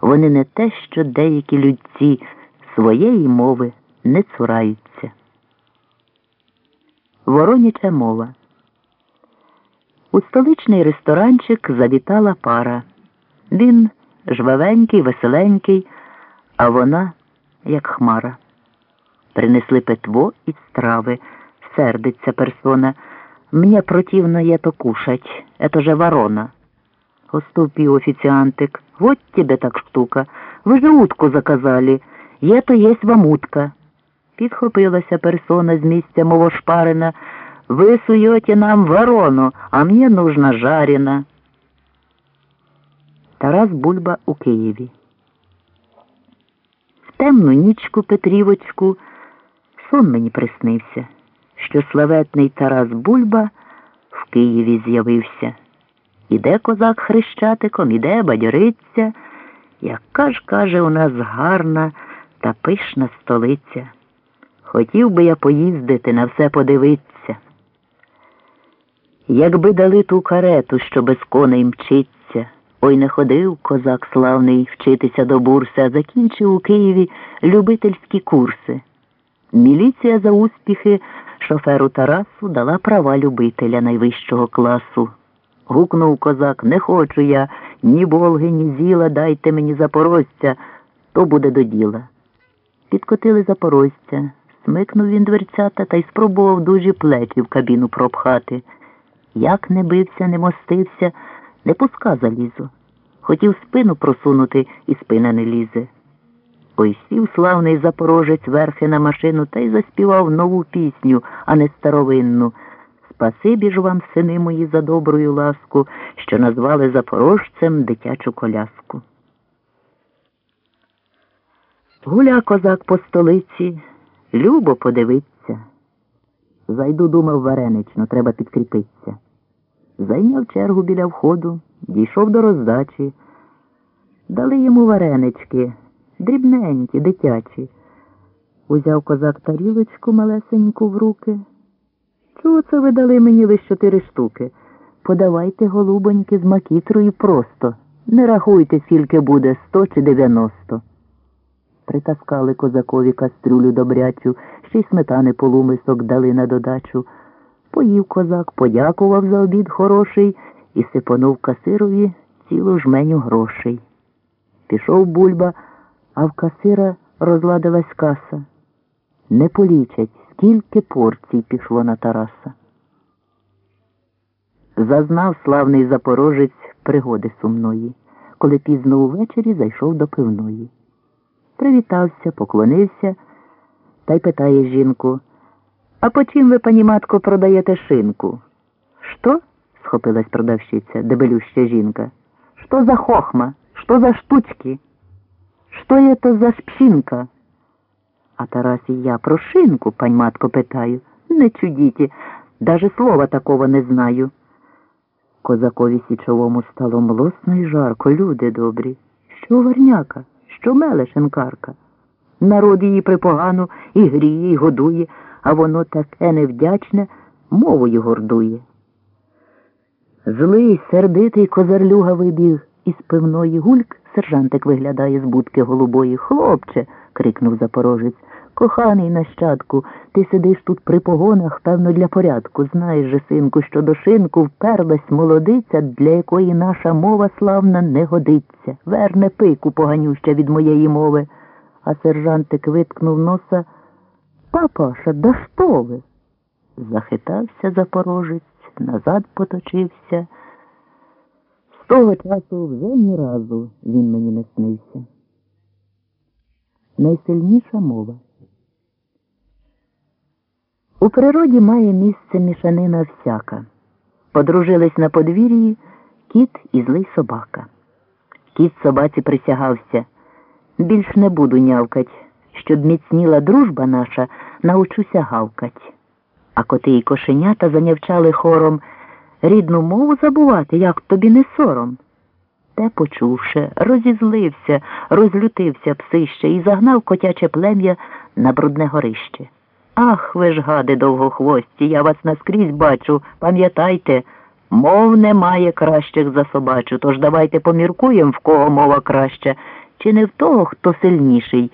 Вони не те, що деякі людці своєї мови не цураються. Вороняча мова. У столичний ресторанчик завітала пара. Він жвавенький, веселенький, а вона, як хмара. Принесли питво і страви. Сердиться персона. Мне противно это кушать. Это же ворона. Уступил официантик. Вот тебе так штука. Ви же утку заказали. Є то єсть вам утка. Підхопилася персона з місця мого шпарина. Ви суєте нам ворону, а мені нужна жарена. Тарас Бульба у Києві. В темну нічку Петрівочку сон мені приснився, що славетний Тарас Бульба в Києві з'явився. Іде козак хрещатиком, іде бадьориться, яка ж, каже, у нас гарна та пишна столиця. Хотів би я поїздити на все подивитися. Якби дали ту карету, що без коней мчиться, ой не ходив козак славний вчитися до бурси, а закінчив у Києві любительські курси. Міліція за успіхи шоферу Тарасу дала права любителя найвищого класу. Гукнув козак, не хочу я ні Волги, ні зіла, дайте мені запорожця, то буде до діла. Підкотили запорожця, смикнув він дверцята та й спробував дужі плечі в кабіну пропхати. Як не бився, не мостився, не пуска залізу. Хотів спину просунути, і спина не лізе. Ой сів славний запорожець верхи на машину та й заспівав нову пісню, а не старовинну. Спасибі ж вам, сини мої, за добрую ласку, що назвали запорожцем дитячу коляску. Гуля козак по столиці, любо подивиться. Зайду, думав, варенично, треба підкріпитися. Зайняв чергу біля входу, дійшов до роздачі. Дали йому варенички, дрібненькі, дитячі. Узяв козак тарілочку малесеньку в руки. Чого це ви дали мені лише чотири штуки? Подавайте, голубоньки, з макітрою просто. Не рахуйте, скільки буде, сто чи дев'яносто. Притаскали козакові кастрюлю добрячу, ще й сметани полумисок дали на додачу. Поїв козак, подякував за обід хороший і сипонув касирові цілу жменю грошей. Пішов бульба, а в касира розладилась каса. Не полічать, скільки порцій пішло на Тараса. Зазнав славний запорожець пригоди сумної, коли пізно увечері зайшов до пивної. Привітався, поклонився та й питає жінку. А по чим ви, пані матко, продаєте шинку? Що? схопилась продавщиця, дебелюща жінка. Що за хохма? Що за штучки? Що є то за шпшинка? А Тарас і я про шинку, пань матко, питаю. Не чудіті, даже слова такого не знаю. Козакові січовому стало млосно й жарко, люди добрі. Що варняка, що меле шинкарка? Народ її припогану і гріє, і годує, а воно таке невдячне, мовою гордує. Злий, сердитий козарлюга вибіг із пивної гульк, сержантик виглядає з будки голубої. Хлопче, крикнув запорожець. Коханий нащадку, ти сидиш тут при погонах, певно, для порядку. Знаєш же, синку, що до шинку вперлась молодиця, для якої наша мова славна не годиться. Верне пику поганюща від моєї мови. А сержантик виткнув носа. Папаша, да що ви? Захитався запорожець, назад поточився. З того часу вже ні разу він мені не снився. Найсильніша мова. У природі має місце мішанина всяка. Подружились на подвір'ї кіт і злий собака. Кіт собаці присягався. Більш не буду нявкать, щоб міцніла дружба наша, научуся гавкать. А коти й кошенята занявчали хором рідну мову забувати, як тобі не сором. Те, почувши, розізлився, розлютився псище і загнав котяче плем'я на брудне горище. Ах, ви ж гади довгохвості, я вас наскрізь бачу, пам'ятайте, мов немає кращих за собачу, тож давайте поміркуємо, в кого мова краща, чи не в того, хто сильніший,